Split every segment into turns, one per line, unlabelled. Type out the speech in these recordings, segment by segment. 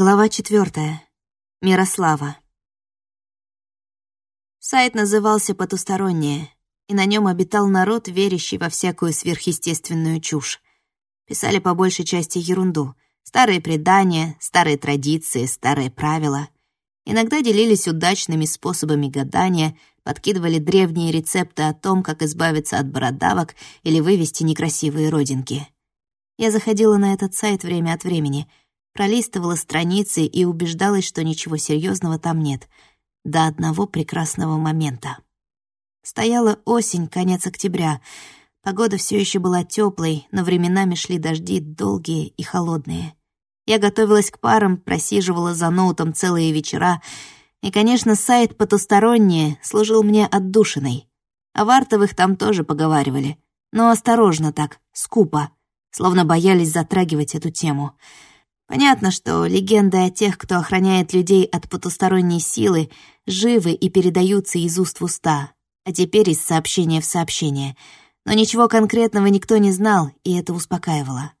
Глава четвертая. Мирослава. Сайт назывался «Потустороннее», и на нем обитал народ, верящий во всякую сверхъестественную чушь. Писали по большей части ерунду. Старые предания, старые традиции, старые правила. Иногда делились удачными способами гадания, подкидывали древние рецепты о том, как избавиться от бородавок или вывести некрасивые родинки. Я заходила на этот сайт время от времени — пролистывала страницы и убеждалась, что ничего серьезного там нет. До одного прекрасного момента. Стояла осень, конец октября. Погода все еще была теплой, но временами шли дожди долгие и холодные. Я готовилась к парам, просиживала за ноутом целые вечера, и, конечно, сайт «Потустороннее» служил мне отдушиной. О Вартовых там тоже поговаривали, но осторожно так, скупо, словно боялись затрагивать эту тему — Понятно, что легенды о тех, кто охраняет людей от потусторонней силы, живы и передаются из уст в уста, а теперь из сообщения в сообщение. Но ничего конкретного никто не знал, и это успокаивало.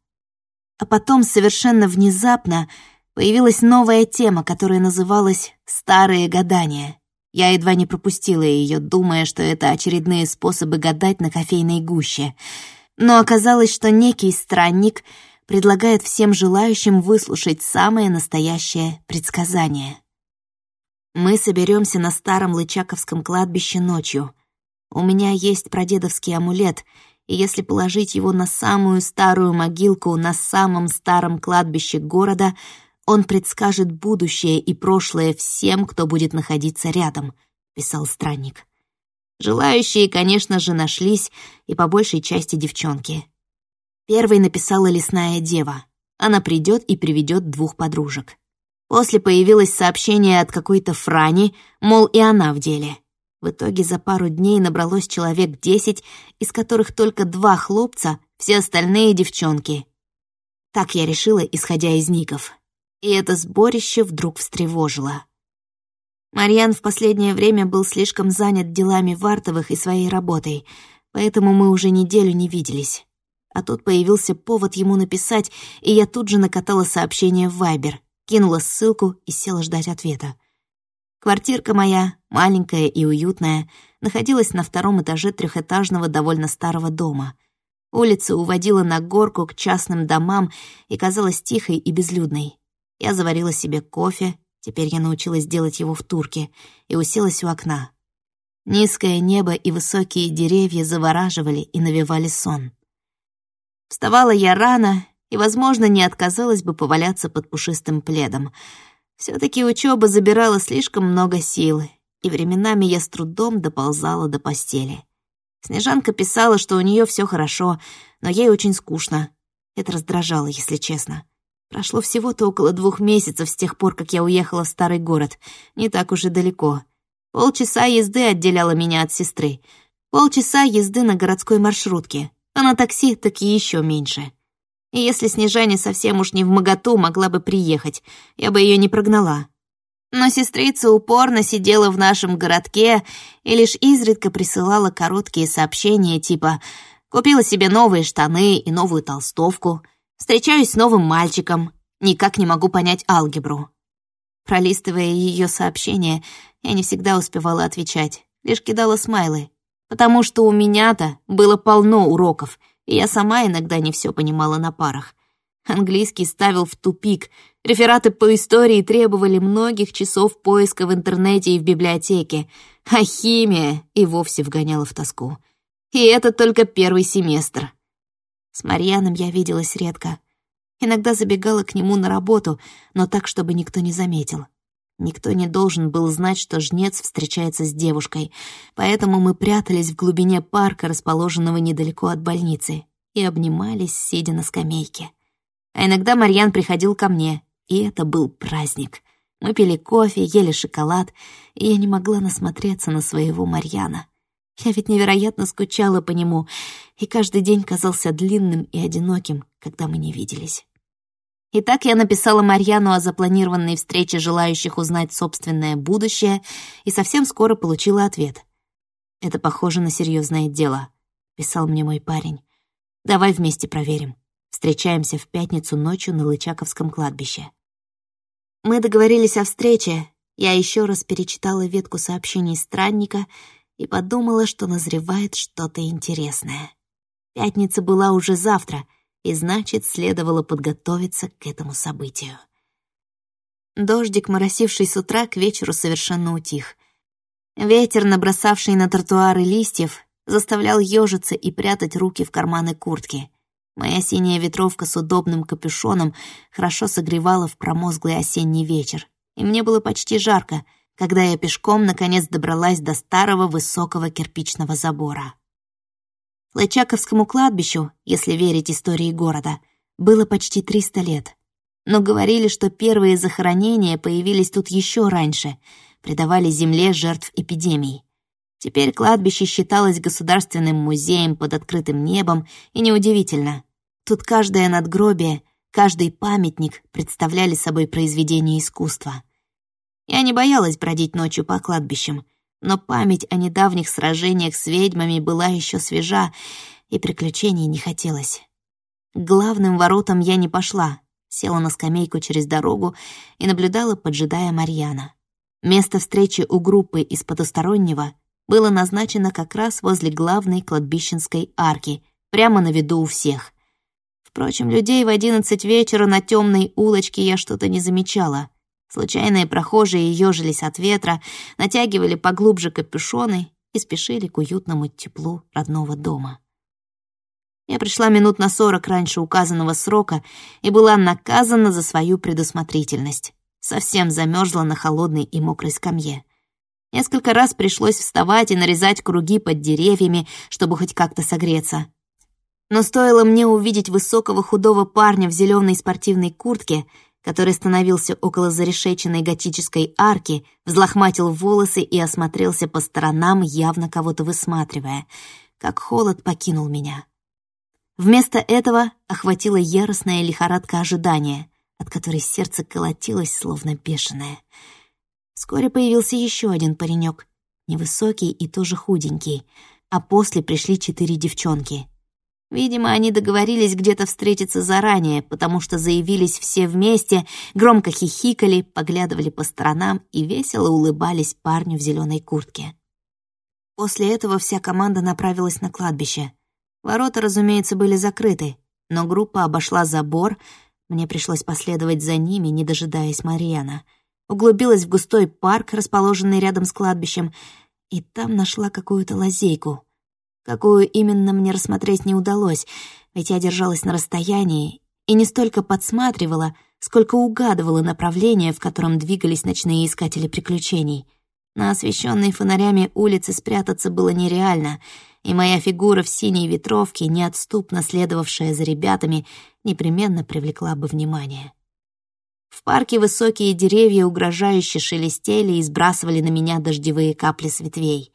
А потом совершенно внезапно появилась новая тема, которая называлась «Старые гадания». Я едва не пропустила ее, думая, что это очередные способы гадать на кофейной гуще. Но оказалось, что некий странник — предлагает всем желающим выслушать самое настоящее предсказание. Мы соберемся на старом Лычаковском кладбище ночью. У меня есть прадедовский амулет, и если положить его на самую старую могилку на самом старом кладбище города, он предскажет будущее и прошлое всем, кто будет находиться рядом, писал странник. Желающие, конечно же, нашлись, и по большей части девчонки. Первой написала лесная дева. Она придет и приведет двух подружек. После появилось сообщение от какой-то Франи, мол, и она в деле. В итоге за пару дней набралось человек десять, из которых только два хлопца, все остальные девчонки. Так я решила, исходя из ников. И это сборище вдруг встревожило. Марьян в последнее время был слишком занят делами Вартовых и своей работой, поэтому мы уже неделю не виделись. А тут появился повод ему написать, и я тут же накатала сообщение в Вайбер, кинула ссылку и села ждать ответа. Квартирка моя, маленькая и уютная, находилась на втором этаже трехэтажного довольно старого дома. Улица уводила на горку к частным домам и казалась тихой и безлюдной. Я заварила себе кофе, теперь я научилась делать его в турке, и уселась у окна. Низкое небо и высокие деревья завораживали и навевали сон. Вставала я рано и, возможно, не отказалась бы поваляться под пушистым пледом. все таки учеба забирала слишком много сил, и временами я с трудом доползала до постели. Снежанка писала, что у нее все хорошо, но ей очень скучно. Это раздражало, если честно. Прошло всего-то около двух месяцев с тех пор, как я уехала в старый город. Не так уж и далеко. Полчаса езды отделяло меня от сестры. Полчаса езды на городской маршрутке а на такси так еще меньше. И если Снежане совсем уж не в моготу могла бы приехать, я бы ее не прогнала. Но сестрица упорно сидела в нашем городке и лишь изредка присылала короткие сообщения типа «Купила себе новые штаны и новую толстовку», «Встречаюсь с новым мальчиком», «Никак не могу понять алгебру». Пролистывая ее сообщения, я не всегда успевала отвечать, лишь кидала смайлы потому что у меня-то было полно уроков, и я сама иногда не все понимала на парах. Английский ставил в тупик, рефераты по истории требовали многих часов поиска в интернете и в библиотеке, а химия и вовсе вгоняла в тоску. И это только первый семестр. С Марьяном я виделась редко. Иногда забегала к нему на работу, но так, чтобы никто не заметил. Никто не должен был знать, что жнец встречается с девушкой, поэтому мы прятались в глубине парка, расположенного недалеко от больницы, и обнимались, сидя на скамейке. А иногда Марьян приходил ко мне, и это был праздник. Мы пили кофе, ели шоколад, и я не могла насмотреться на своего Марьяна. Я ведь невероятно скучала по нему, и каждый день казался длинным и одиноким, когда мы не виделись. Итак, я написала Марьяну о запланированной встрече желающих узнать собственное будущее и совсем скоро получила ответ. «Это похоже на серьезное дело», — писал мне мой парень. «Давай вместе проверим. Встречаемся в пятницу ночью на Лычаковском кладбище». Мы договорились о встрече. Я еще раз перечитала ветку сообщений странника и подумала, что назревает что-то интересное. Пятница была уже завтра, и значит, следовало подготовиться к этому событию. Дождик, моросивший с утра, к вечеру совершенно утих. Ветер, набросавший на тротуары листьев, заставлял ежиться и прятать руки в карманы куртки. Моя синяя ветровка с удобным капюшоном хорошо согревала в промозглый осенний вечер, и мне было почти жарко, когда я пешком наконец добралась до старого высокого кирпичного забора. Лычаковскому кладбищу, если верить истории города, было почти 300 лет. Но говорили, что первые захоронения появились тут еще раньше, придавали земле жертв эпидемий. Теперь кладбище считалось государственным музеем под открытым небом, и неудивительно. Тут каждое надгробие, каждый памятник представляли собой произведение искусства. Я не боялась бродить ночью по кладбищам, но память о недавних сражениях с ведьмами была еще свежа, и приключений не хотелось. К главным воротам я не пошла, села на скамейку через дорогу и наблюдала, поджидая Марьяна. Место встречи у группы из потустороннего было назначено как раз возле главной кладбищенской арки, прямо на виду у всех. Впрочем, людей в одиннадцать вечера на темной улочке я что-то не замечала. Случайные прохожие ежились от ветра, натягивали поглубже капюшоны и спешили к уютному теплу родного дома. Я пришла минут на сорок раньше указанного срока и была наказана за свою предусмотрительность. Совсем замерзла на холодной и мокрой скамье. Несколько раз пришлось вставать и нарезать круги под деревьями, чтобы хоть как-то согреться. Но стоило мне увидеть высокого худого парня в зеленой спортивной куртке, который становился около зарешеченной готической арки, взлохматил волосы и осмотрелся по сторонам, явно кого-то высматривая, как холод покинул меня. Вместо этого охватила яростная лихорадка ожидания, от которой сердце колотилось, словно бешеное — Вскоре появился еще один паренек, невысокий и тоже худенький, а после пришли четыре девчонки. Видимо, они договорились где-то встретиться заранее, потому что заявились все вместе, громко хихикали, поглядывали по сторонам и весело улыбались парню в зеленой куртке. После этого вся команда направилась на кладбище. Ворота, разумеется, были закрыты, но группа обошла забор, мне пришлось последовать за ними, не дожидаясь Марьяна — углубилась в густой парк, расположенный рядом с кладбищем, и там нашла какую-то лазейку. Какую именно мне рассмотреть не удалось, ведь я держалась на расстоянии и не столько подсматривала, сколько угадывала направление, в котором двигались ночные искатели приключений. На освещенной фонарями улице спрятаться было нереально, и моя фигура в синей ветровке, неотступно следовавшая за ребятами, непременно привлекла бы внимание. В парке высокие деревья угрожающе шелестели и сбрасывали на меня дождевые капли с ветвей.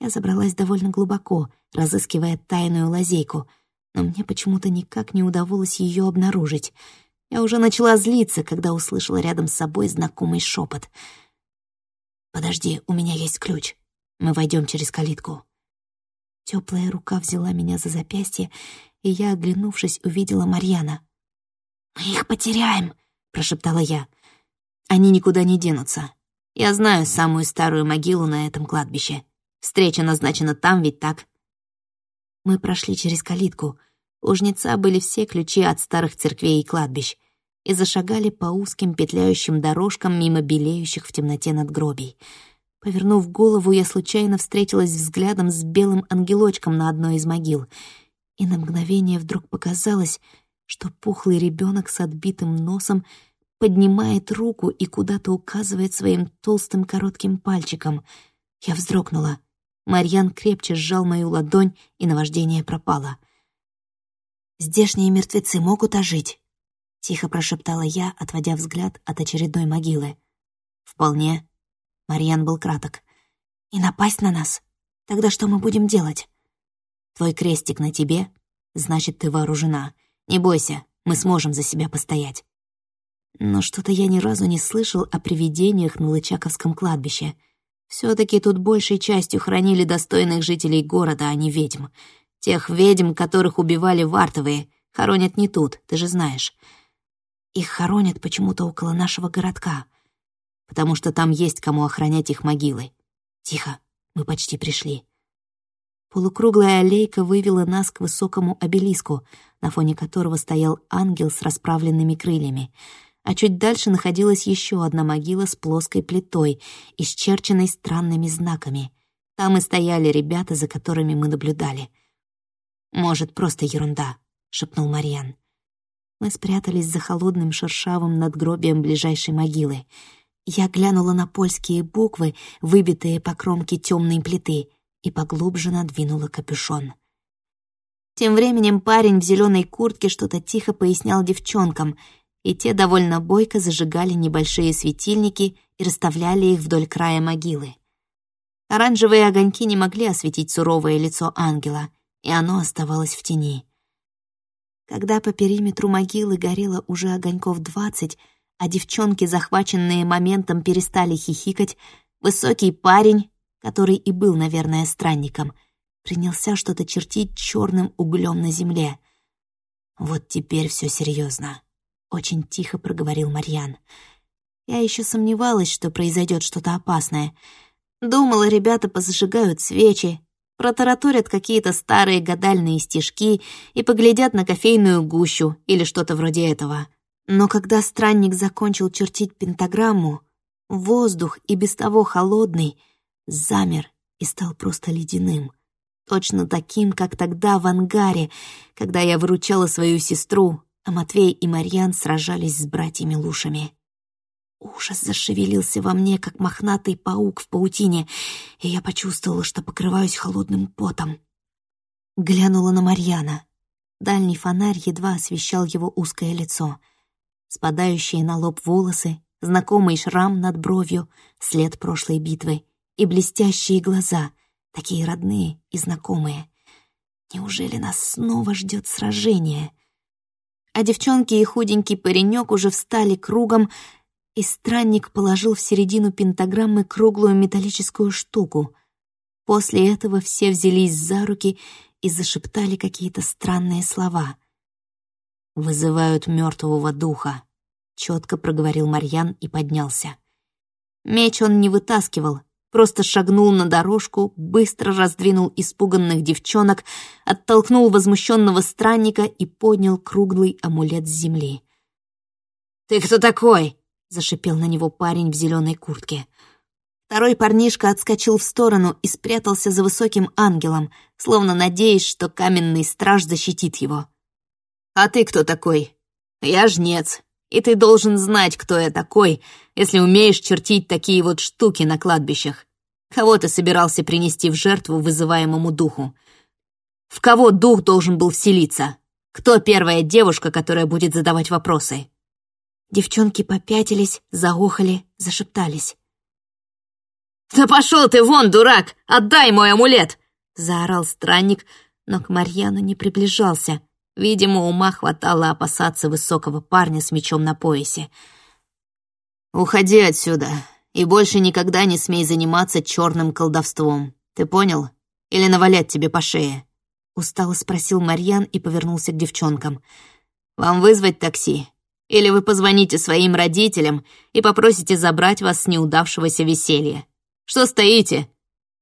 Я забралась довольно глубоко, разыскивая тайную лазейку, но мне почему-то никак не удавалось ее обнаружить. Я уже начала злиться, когда услышала рядом с собой знакомый шепот. «Подожди, у меня есть ключ. Мы войдем через калитку». Теплая рука взяла меня за запястье, и я, оглянувшись, увидела Марьяна. «Мы их потеряем!» — прошептала я. «Они никуда не денутся. Я знаю самую старую могилу на этом кладбище. Встреча назначена там, ведь так?» Мы прошли через калитку. У жнеца были все ключи от старых церквей и кладбищ и зашагали по узким петляющим дорожкам мимо белеющих в темноте надгробий. Повернув голову, я случайно встретилась взглядом с белым ангелочком на одной из могил, и на мгновение вдруг показалось, что пухлый ребенок с отбитым носом поднимает руку и куда-то указывает своим толстым коротким пальчиком. Я вздрогнула. Марьян крепче сжал мою ладонь, и наваждение пропало. «Здешние мертвецы могут ожить?» — тихо прошептала я, отводя взгляд от очередной могилы. «Вполне». Марьян был краток. «И напасть на нас? Тогда что мы будем делать?» «Твой крестик на тебе, значит, ты вооружена. Не бойся, мы сможем за себя постоять. Но что-то я ни разу не слышал о привидениях на Лычаковском кладбище. Все таки тут большей частью хранили достойных жителей города, а не ведьм. Тех ведьм, которых убивали вартовые, хоронят не тут, ты же знаешь. Их хоронят почему-то около нашего городка, потому что там есть кому охранять их могилы. Тихо, мы почти пришли. Полукруглая аллейка вывела нас к высокому обелиску, на фоне которого стоял ангел с расправленными крыльями, а чуть дальше находилась еще одна могила с плоской плитой, исчерченной странными знаками. Там и стояли ребята, за которыми мы наблюдали. «Может, просто ерунда», — шепнул Марьян. Мы спрятались за холодным шершавым надгробием ближайшей могилы. Я глянула на польские буквы, выбитые по кромке темной плиты — и поглубже надвинула капюшон. Тем временем парень в зеленой куртке что-то тихо пояснял девчонкам, и те довольно бойко зажигали небольшие светильники и расставляли их вдоль края могилы. Оранжевые огоньки не могли осветить суровое лицо ангела, и оно оставалось в тени. Когда по периметру могилы горело уже огоньков двадцать, а девчонки, захваченные моментом, перестали хихикать, высокий парень который и был, наверное, странником, принялся что-то чертить черным углем на земле. «Вот теперь все серьезно», — очень тихо проговорил Марьян. Я еще сомневалась, что произойдет что-то опасное. Думала, ребята позажигают свечи, протараторят какие-то старые гадальные стишки и поглядят на кофейную гущу или что-то вроде этого. Но когда странник закончил чертить пентаграмму, воздух и без того холодный — замер и стал просто ледяным. Точно таким, как тогда в ангаре, когда я выручала свою сестру, а Матвей и Марьян сражались с братьями-лушами. Ужас зашевелился во мне, как мохнатый паук в паутине, и я почувствовала, что покрываюсь холодным потом. Глянула на Марьяна. Дальний фонарь едва освещал его узкое лицо. Спадающие на лоб волосы, знакомый шрам над бровью, след прошлой битвы и блестящие глаза, такие родные и знакомые. Неужели нас снова ждет сражение? А девчонки и худенький паренек уже встали кругом, и странник положил в середину пентаграммы круглую металлическую штуку. После этого все взялись за руки и зашептали какие-то странные слова. «Вызывают мертвого духа», — четко проговорил Марьян и поднялся. Меч он не вытаскивал, просто шагнул на дорожку, быстро раздвинул испуганных девчонок, оттолкнул возмущенного странника и поднял круглый амулет с земли. «Ты кто такой?» — зашипел на него парень в зеленой куртке. Второй парнишка отскочил в сторону и спрятался за высоким ангелом, словно надеясь, что каменный страж защитит его. «А ты кто такой?» «Я жнец, и ты должен знать, кто я такой, если умеешь чертить такие вот штуки на кладбищах. Кого ты собирался принести в жертву вызываемому духу? В кого дух должен был вселиться? Кто первая девушка, которая будет задавать вопросы?» Девчонки попятились, заохали, зашептались. «Да пошел ты вон, дурак! Отдай мой амулет!» — заорал странник, но к Марьяну не приближался, Видимо, ума хватало опасаться высокого парня с мечом на поясе. «Уходи отсюда и больше никогда не смей заниматься черным колдовством. Ты понял? Или навалять тебе по шее?» Устало спросил Марьян и повернулся к девчонкам. «Вам вызвать такси? Или вы позвоните своим родителям и попросите забрать вас с неудавшегося веселья? Что стоите?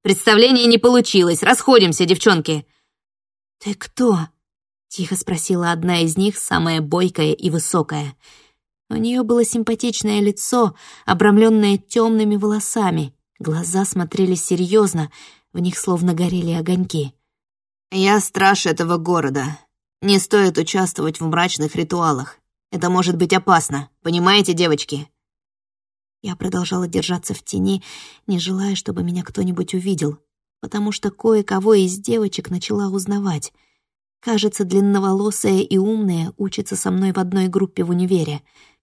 Представление не получилось. Расходимся, девчонки!» «Ты кто?» — тихо спросила одна из них, самая бойкая и высокая. У нее было симпатичное лицо, обрамленное темными волосами. Глаза смотрели серьезно, в них словно горели огоньки. «Я страж этого города. Не стоит участвовать в мрачных ритуалах. Это может быть опасно, понимаете, девочки?» Я продолжала держаться в тени, не желая, чтобы меня кто-нибудь увидел, потому что кое-кого из девочек начала узнавать — Кажется, длинноволосая и умная учится со мной в одной группе в универе.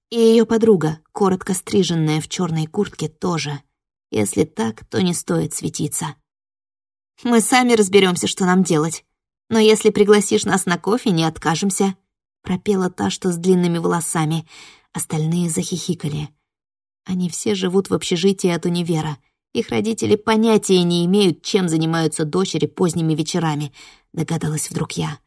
И ее подруга, коротко стриженная в черной куртке, тоже. Если так, то не стоит светиться. Мы сами разберемся, что нам делать. Но если пригласишь нас на кофе, не откажемся. Пропела та, что с длинными волосами. Остальные захихикали. Они все живут в общежитии от универа. Их родители понятия не имеют, чем занимаются дочери поздними вечерами, догадалась вдруг я.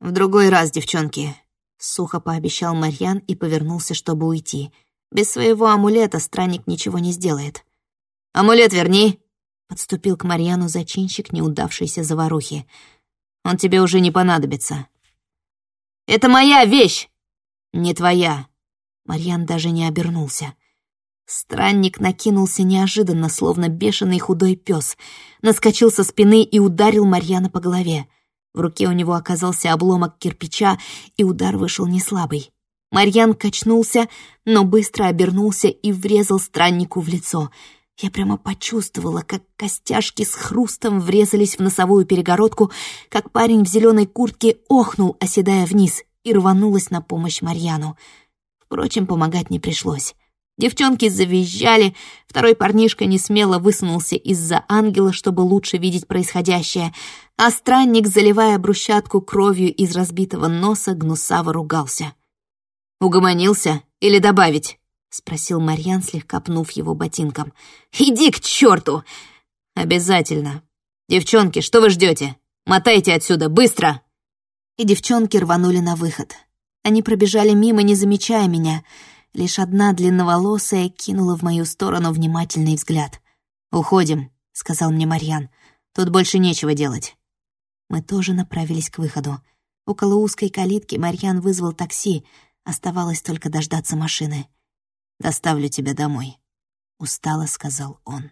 «В другой раз, девчонки. — сухо пообещал Марьян и повернулся, чтобы уйти. «Без своего амулета странник ничего не сделает». «Амулет верни!» — подступил к Марьяну зачинщик неудавшейся заварухи. «Он тебе уже не понадобится». «Это моя вещь!» «Не твоя!» Марьян даже не обернулся. Странник накинулся неожиданно, словно бешеный худой пес, наскочил со спины и ударил Марьяна по голове. В руке у него оказался обломок кирпича, и удар вышел неслабый. Марьян качнулся, но быстро обернулся и врезал страннику в лицо. Я прямо почувствовала, как костяшки с хрустом врезались в носовую перегородку, как парень в зеленой куртке охнул, оседая вниз, и рванулась на помощь Марьяну. Впрочем, помогать не пришлось. Девчонки завизжали, второй парнишка несмело высунулся из-за ангела, чтобы лучше видеть происходящее, а странник, заливая брусчатку кровью из разбитого носа, гнусаво ругался. «Угомонился? Или добавить?» — спросил Марьян, слегка пнув его ботинком. «Иди к черту!» «Обязательно. Девчонки, что вы ждете? Мотайте отсюда, быстро!» И девчонки рванули на выход. Они пробежали мимо, не замечая меня — Лишь одна длинноволосая кинула в мою сторону внимательный взгляд. «Уходим», — сказал мне Марьян. «Тут больше нечего делать». Мы тоже направились к выходу. Около узкой калитки Марьян вызвал такси. Оставалось только дождаться машины. «Доставлю тебя домой», — устало сказал он.